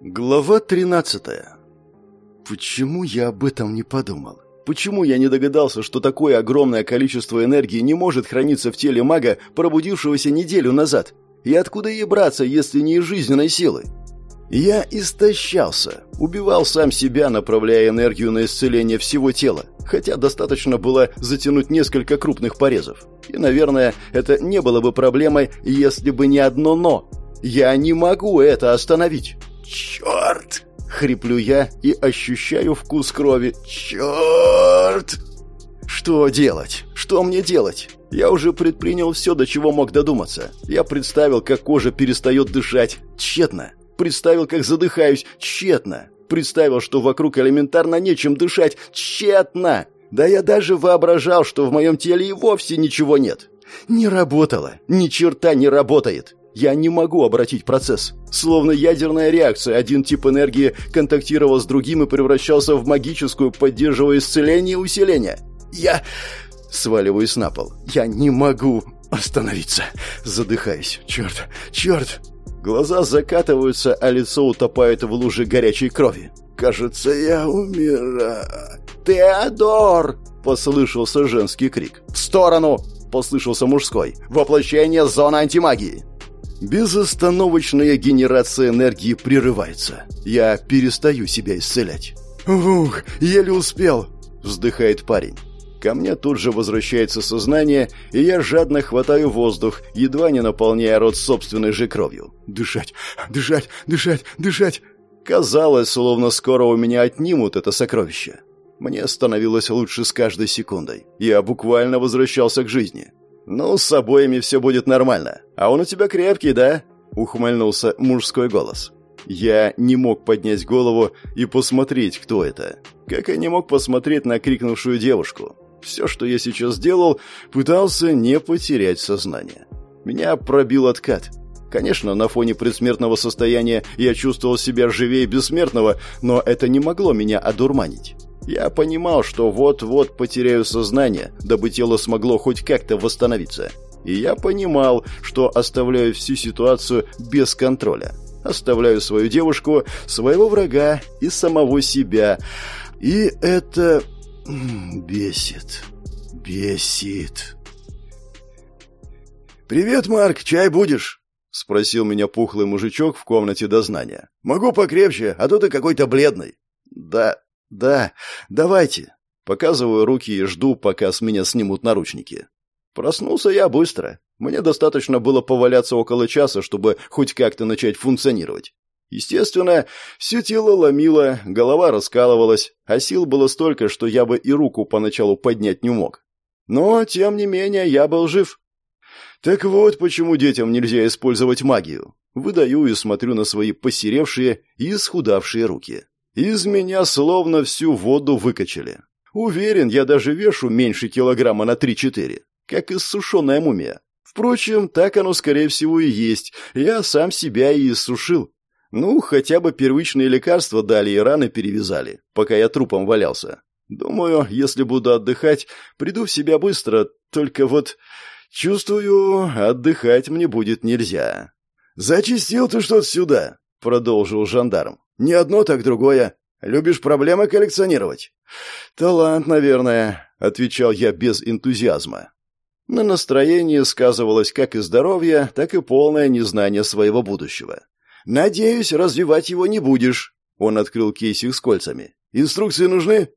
Глава 13. Почему я об этом не подумал? Почему я не догадался, что такое огромное количество энергии не может храниться в теле мага, пробудившегося неделю назад? И откуда ей браться, если не из жизненной силы? Я истощался, убивал сам себя, направляя энергию на исцеление всего тела, хотя достаточно было затянуть несколько крупных порезов. И, наверное, это не было бы проблемой, если бы не одно «но». Я не могу это остановить. «Черт!» — хриплю я и ощущаю вкус крови. «Черт!» Что делать? Что мне делать? Я уже предпринял все, до чего мог додуматься. Я представил, как кожа перестает дышать. Тщетно. Представил, как задыхаюсь. Тщетно. Представил, что вокруг элементарно нечем дышать. Тщетно. Да я даже воображал, что в моем теле и вовсе ничего нет. Не работало. Ни черта не работает. Я не могу обратить процесс. Словно ядерная реакция, один тип энергии контактировал с другим и превращался в магическую, поддерживая исцеление и усиление. Я сваливаюсь на пол. Я не могу остановиться. Задыхаюсь. Черт, черт. Глаза закатываются, а лицо утопает в луже горячей крови. Кажется, я умираю. «Теодор!» — послышался женский крик. «В сторону!» — послышался мужской. «Воплощение зоны антимагии!» Безостановочная генерация энергии прерывается. Я перестаю себя исцелять. «Ух, еле успел!» – вздыхает парень. Ко мне тут же возвращается сознание, и я жадно хватаю воздух, едва не наполняя рот собственной же кровью. Дышать, дышать, дышать, дышать. Казалось, словно скоро у меня отнимут это сокровище. Мне становилось лучше с каждой секундой. Я буквально возвращался к жизни. «Ну, с обоими все будет нормально. А он у тебя крепкий, да?» — ухмыльнулся мужской голос. Я не мог поднять голову и посмотреть, кто это. Как я не мог посмотреть на крикнувшую девушку. Все, что я сейчас сделал, пытался не потерять сознание. Меня пробил откат. Конечно, на фоне предсмертного состояния я чувствовал себя живее бессмертного, но это не могло меня одурманить. Я понимал, что вот-вот потеряю сознание, дабы тело смогло хоть как-то восстановиться. И я понимал, что оставляю всю ситуацию без контроля. Оставляю свою девушку, своего врага и самого себя. И это бесит. Бесит. «Привет, Марк, чай будешь?» — спросил меня пухлый мужичок в комнате дознания. «Могу покрепче, а то ты какой-то бледный». «Да, «Да, давайте». Показываю руки и жду, пока с меня снимут наручники. Проснулся я быстро. Мне достаточно было поваляться около часа, чтобы хоть как-то начать функционировать. Естественно, все тело ломило, голова раскалывалась, а сил было столько, что я бы и руку поначалу поднять не мог. Но, тем не менее, я был жив. Так вот, почему детям нельзя использовать магию. Выдаю и смотрю на свои посеревшие и исхудавшие руки. Из меня словно всю воду выкачали. Уверен, я даже вешу меньше килограмма на 3-4, как иссушенная мумия. Впрочем, так оно, скорее всего, и есть. Я сам себя и иссушил. Ну, хотя бы первичные лекарства дали и раны перевязали, пока я трупом валялся. Думаю, если буду отдыхать, приду в себя быстро, только вот... Чувствую, отдыхать мне будет нельзя. «Зачистил ты что-то сюда», — продолжил жандарм. Не одно, так другое. Любишь проблемы коллекционировать?» «Талант, наверное», — отвечал я без энтузиазма. На настроении сказывалось как и здоровье, так и полное незнание своего будущего. «Надеюсь, развивать его не будешь», — он открыл кейсик с кольцами. «Инструкции нужны?»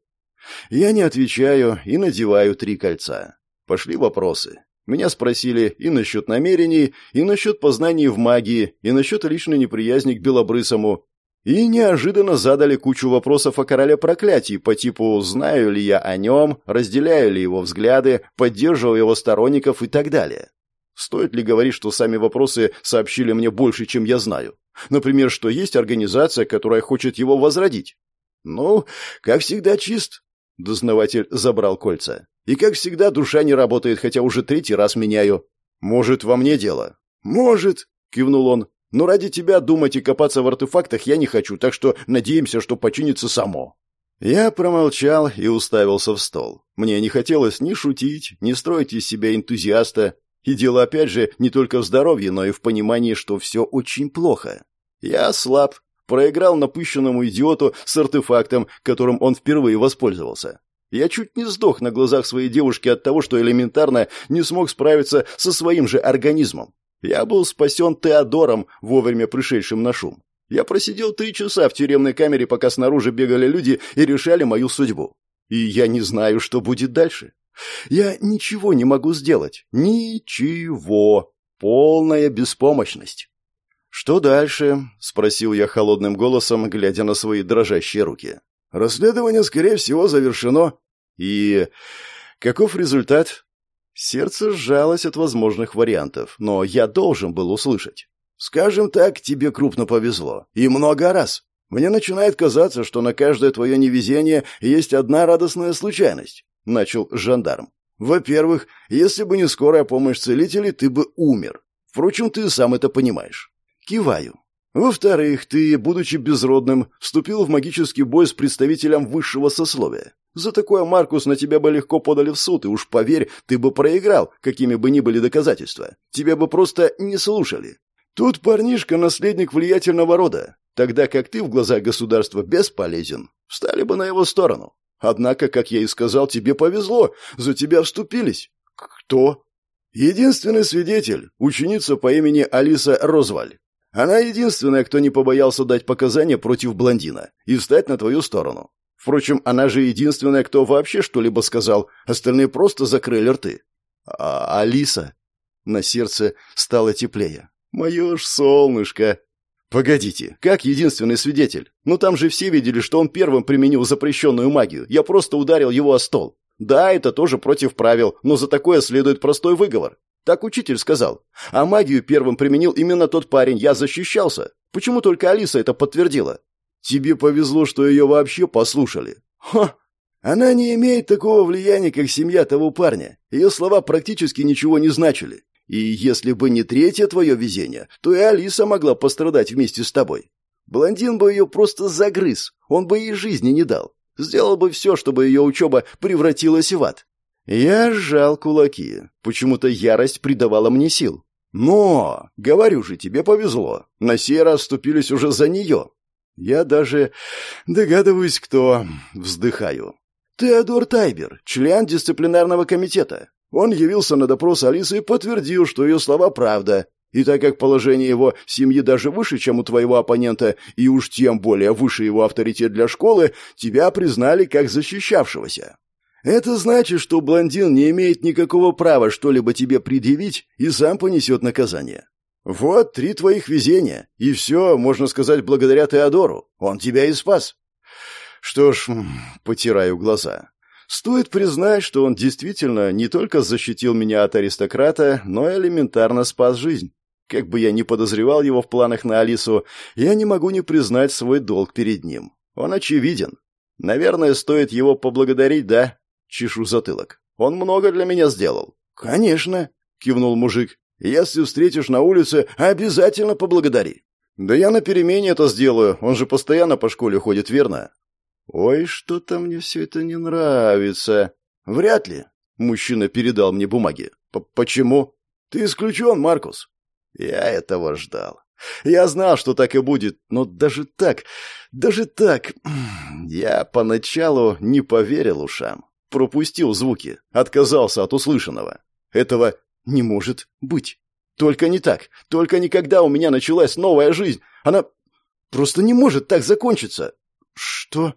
Я не отвечаю и надеваю три кольца. Пошли вопросы. Меня спросили и насчет намерений, и насчет познаний в магии, и насчет личной неприязни к Белобрысому, и неожиданно задали кучу вопросов о короле проклятий по типу «знаю ли я о нем», «разделяю ли его взгляды», «поддерживаю его сторонников» и так далее. Стоит ли говорить, что сами вопросы сообщили мне больше, чем я знаю? Например, что есть организация, которая хочет его возродить? Ну, как всегда, чист. Дознаватель забрал кольца. И как всегда, душа не работает, хотя уже третий раз меняю. Может, во мне дело? Может, кивнул он. Но ради тебя думать и копаться в артефактах я не хочу, так что надеемся, что починится само». Я промолчал и уставился в стол. Мне не хотелось ни шутить, ни строить из себя энтузиаста. И дело, опять же, не только в здоровье, но и в понимании, что все очень плохо. Я слаб, проиграл напыщенному идиоту с артефактом, которым он впервые воспользовался. Я чуть не сдох на глазах своей девушки от того, что элементарно не смог справиться со своим же организмом. Я был спасен Теодором, вовремя пришедшим на шум. Я просидел три часа в тюремной камере, пока снаружи бегали люди и решали мою судьбу. И я не знаю, что будет дальше. Я ничего не могу сделать. Ничего. Полная беспомощность. «Что дальше?» — спросил я холодным голосом, глядя на свои дрожащие руки. «Расследование, скорее всего, завершено». «И каков результат?» Сердце сжалось от возможных вариантов, но я должен был услышать. «Скажем так, тебе крупно повезло. И много раз. Мне начинает казаться, что на каждое твое невезение есть одна радостная случайность», — начал жандарм. «Во-первых, если бы не скорая помощь целителей, ты бы умер. Впрочем, ты сам это понимаешь. Киваю. Во-вторых, ты, будучи безродным, вступил в магический бой с представителем высшего сословия. За такое, Маркус, на тебя бы легко подали в суд, и уж поверь, ты бы проиграл, какими бы ни были доказательства. Тебя бы просто не слушали. Тут парнишка наследник влиятельного рода, тогда как ты в глазах государства бесполезен. Встали бы на его сторону. Однако, как я и сказал, тебе повезло, за тебя вступились. Кто? Единственный свидетель, ученица по имени Алиса Розваль. Она единственная, кто не побоялся дать показания против блондина и встать на твою сторону. Впрочем, она же единственная, кто вообще что-либо сказал, остальные просто закрыли рты. А Алиса? На сердце стало теплее. Мое ж солнышко. Погодите, как единственный свидетель? Ну там же все видели, что он первым применил запрещенную магию. Я просто ударил его о стол. Да, это тоже против правил, но за такое следует простой выговор. Так учитель сказал. А магию первым применил именно тот парень, я защищался. Почему только Алиса это подтвердила? Тебе повезло, что ее вообще послушали. Ха! Она не имеет такого влияния, как семья того парня. Ее слова практически ничего не значили. И если бы не третье твое везение, то и Алиса могла пострадать вместе с тобой. Блондин бы ее просто загрыз, он бы ей жизни не дал. Сделал бы все, чтобы ее учеба превратилась в ад. Я сжал кулаки. Почему-то ярость придавала мне сил. Но, говорю же, тебе повезло. На сей раз вступились уже за нее. Я даже догадываюсь, кто. Вздыхаю. Теодор Тайбер, член дисциплинарного комитета. Он явился на допрос Алисы и подтвердил, что ее слова правда. И так как положение его семьи даже выше, чем у твоего оппонента, и уж тем более выше его авторитет для школы, тебя признали как защищавшегося. Это значит, что блондин не имеет никакого права что-либо тебе предъявить и сам понесет наказание. Вот три твоих везения, и все, можно сказать, благодаря Теодору. Он тебя и спас. Что ж, потираю глаза. Стоит признать, что он действительно не только защитил меня от аристократа, но и элементарно спас жизнь. Как бы я ни подозревал его в планах на Алису, я не могу не признать свой долг перед ним. Он очевиден. Наверное, стоит его поблагодарить, да? Чешу затылок. Он много для меня сделал. Конечно, кивнул мужик. Если встретишь на улице, обязательно поблагодари. Да я на перемене это сделаю. Он же постоянно по школе ходит, верно? Ой, что-то мне все это не нравится. Вряд ли. Мужчина передал мне бумаги. П Почему? Ты исключен, Маркус. Я этого ждал. Я знал, что так и будет, но даже так, даже так... Я поначалу не поверил ушам пропустил звуки, отказался от услышанного. Этого не может быть. Только не так. Только никогда у меня началась новая жизнь. Она просто не может так закончиться. Что?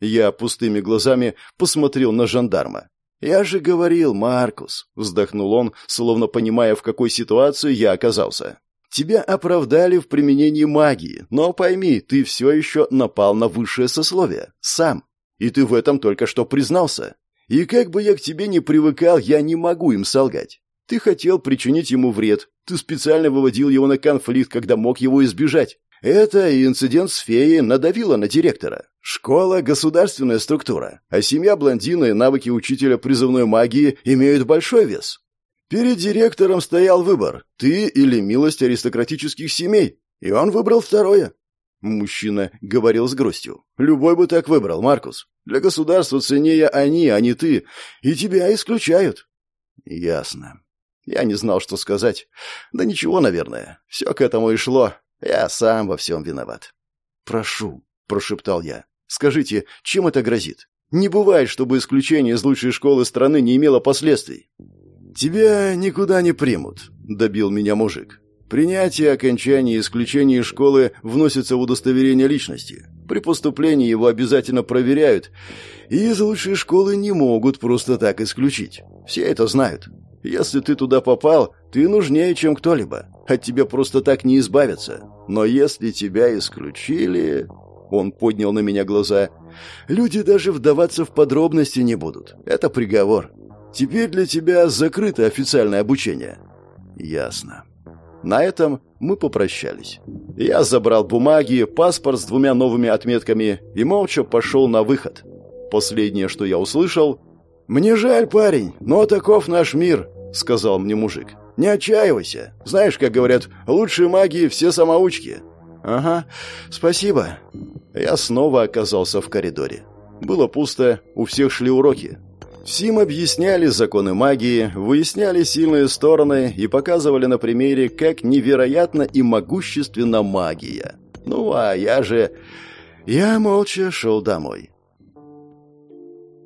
Я пустыми глазами посмотрел на жандарма. «Я же говорил, Маркус», — вздохнул он, словно понимая, в какой ситуации я оказался. «Тебя оправдали в применении магии, но пойми, ты все еще напал на высшее сословие. Сам. И ты в этом только что признался. И как бы я к тебе не привыкал, я не могу им солгать. Ты хотел причинить ему вред. Ты специально выводил его на конфликт, когда мог его избежать. Это и инцидент с феей надавило на директора. Школа – государственная структура, а семья блондина и навыки учителя призывной магии имеют большой вес. Перед директором стоял выбор – ты или милость аристократических семей, и он выбрал второе. Мужчина говорил с грустью. «Любой бы так выбрал, Маркус. Для государства ценнее они, а не ты. И тебя исключают». «Ясно. Я не знал, что сказать. Да ничего, наверное. Все к этому и шло. Я сам во всем виноват». «Прошу», — прошептал я. «Скажите, чем это грозит? Не бывает, чтобы исключение из лучшей школы страны не имело последствий». «Тебя никуда не примут», — добил меня мужик. Принятие, окончание и исключение из школы вносится в удостоверение личности. При поступлении его обязательно проверяют, и из лучшей школы не могут просто так исключить. Все это знают. Если ты туда попал, ты нужнее, чем кто-либо. От тебя просто так не избавиться. Но если тебя исключили... Он поднял на меня глаза. Люди даже вдаваться в подробности не будут. Это приговор. Теперь для тебя закрыто официальное обучение. Ясно. На этом мы попрощались. Я забрал бумаги, паспорт с двумя новыми отметками и молча пошел на выход. Последнее, что я услышал... «Мне жаль, парень, но таков наш мир», — сказал мне мужик. «Не отчаивайся. Знаешь, как говорят, лучшие маги все самоучки». «Ага, спасибо». Я снова оказался в коридоре. Было пусто, у всех шли уроки. Всем объясняли законы магии, выясняли сильные стороны и показывали на примере, как невероятно и могущественна магия. Ну, а я же... Я молча шел домой.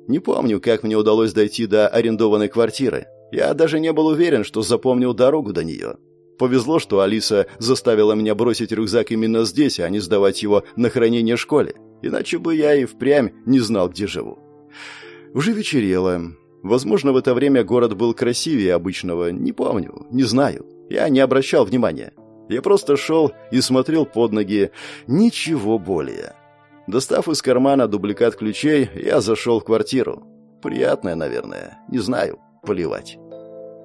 Не помню, как мне удалось дойти до арендованной квартиры. Я даже не был уверен, что запомнил дорогу до нее. Повезло, что Алиса заставила меня бросить рюкзак именно здесь, а не сдавать его на хранение школе. Иначе бы я и впрямь не знал, где живу. Уже вечерело. Возможно, в это время город был красивее обычного, не помню, не знаю. Я не обращал внимания. Я просто шел и смотрел под ноги. Ничего более. Достав из кармана дубликат ключей, я зашел в квартиру. Приятное, наверное. Не знаю. Поливать.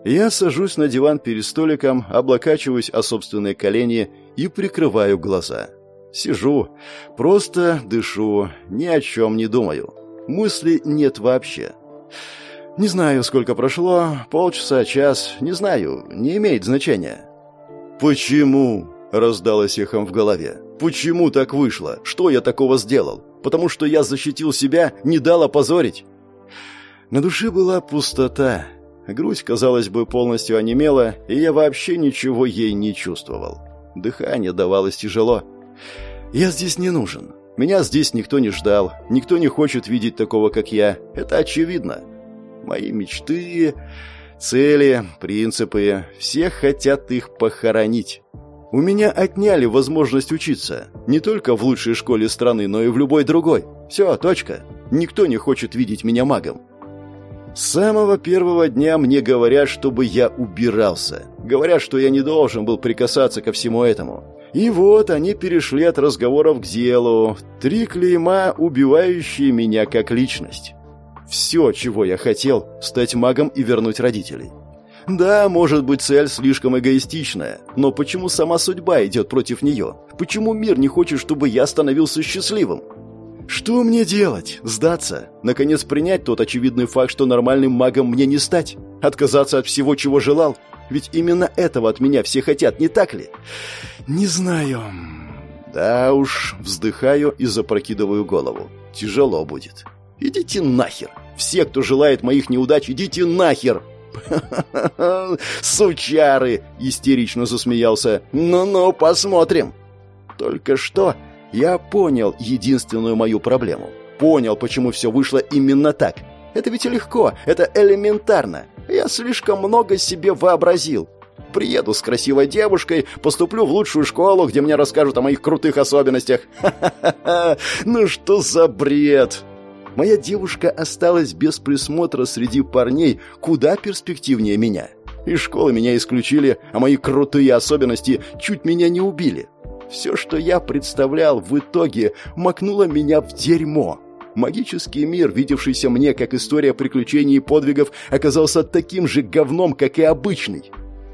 Я сажусь на диван перед столиком, облокачиваюсь о собственные колени и прикрываю глаза. Сижу, просто дышу, ни о чем не думаю. Мысли нет вообще. Не знаю, сколько прошло, полчаса, час, не знаю, не имеет значения. «Почему?» — раздалось эхом в голове. «Почему так вышло? Что я такого сделал? Потому что я защитил себя, не дал опозорить?» На душе была пустота. Грудь, казалось бы, полностью онемела, и я вообще ничего ей не чувствовал. Дыхание давалось тяжело. «Я здесь не нужен. Меня здесь никто не ждал, никто не хочет видеть такого, как я. Это очевидно. Мои мечты, цели, принципы, все хотят их похоронить. У меня отняли возможность учиться. Не только в лучшей школе страны, но и в любой другой. Все, точка. Никто не хочет видеть меня магом. С самого первого дня мне говорят, чтобы я убирался. Говорят, что я не должен был прикасаться ко всему этому. И вот они перешли от разговоров к делу. Три клейма, убивающие меня как личность. Все, чего я хотел, стать магом и вернуть родителей. Да, может быть, цель слишком эгоистичная, но почему сама судьба идет против нее? Почему мир не хочет, чтобы я становился счастливым? Что мне делать? Сдаться? Наконец принять тот очевидный факт, что нормальным магом мне не стать? Отказаться от всего, чего желал? Ведь именно этого от меня все хотят, не так ли? Не знаю. Да уж, вздыхаю и запрокидываю голову. Тяжело будет. Идите нахер. Все, кто желает моих неудач, идите нахер. Сучары, истерично засмеялся. Ну-ну, посмотрим. Только что я понял единственную мою проблему. Понял, почему все вышло именно так. Это ведь легко, это элементарно. Я слишком много себе вообразил. Приеду с красивой девушкой, поступлю в лучшую школу, где мне расскажут о моих крутых особенностях. Ха-ха-ха! Ну что за бред? Моя девушка осталась без присмотра среди парней куда перспективнее меня. Из школы меня исключили, а мои крутые особенности чуть меня не убили. Все, что я представлял, в итоге макнуло меня в дерьмо. Магический мир, видевшийся мне как история приключений и подвигов, оказался таким же говном, как и обычный.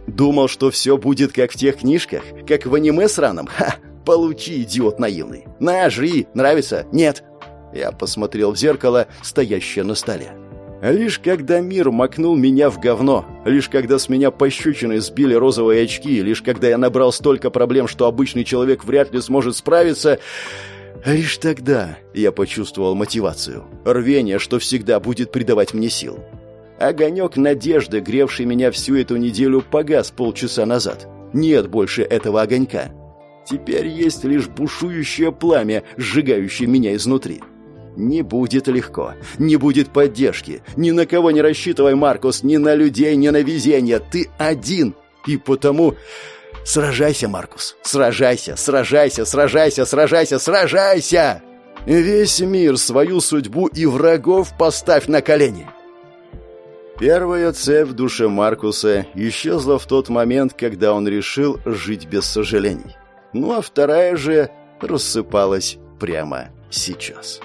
Думал, что все будет как в тех книжках, как в аниме сраном. Ха! Получи, идиот наивный. На, жри. Нравится? Нет. Я посмотрел в зеркало, стоящее на столе. Лишь когда мир макнул меня в говно, лишь когда с меня пощечины сбили розовые очки, лишь когда я набрал столько проблем, что обычный человек вряд ли сможет справиться, Лишь тогда я почувствовал мотивацию, рвение, что всегда будет придавать мне сил. Огонек надежды, гревший меня всю эту неделю, погас полчаса назад. Нет больше этого огонька. Теперь есть лишь бушующее пламя, сжигающее меня изнутри. Не будет легко, не будет поддержки. Ни на кого не рассчитывай, Маркус, ни на людей, ни на везение. Ты один. И потому... Сражайся, Маркус. Сражайся, сражайся, сражайся, сражайся, сражайся! Весь мир, свою судьбу и врагов поставь на колени. Первая цепь в душе Маркуса исчезла в тот момент, когда он решил жить без сожалений. Ну а вторая же рассыпалась прямо сейчас.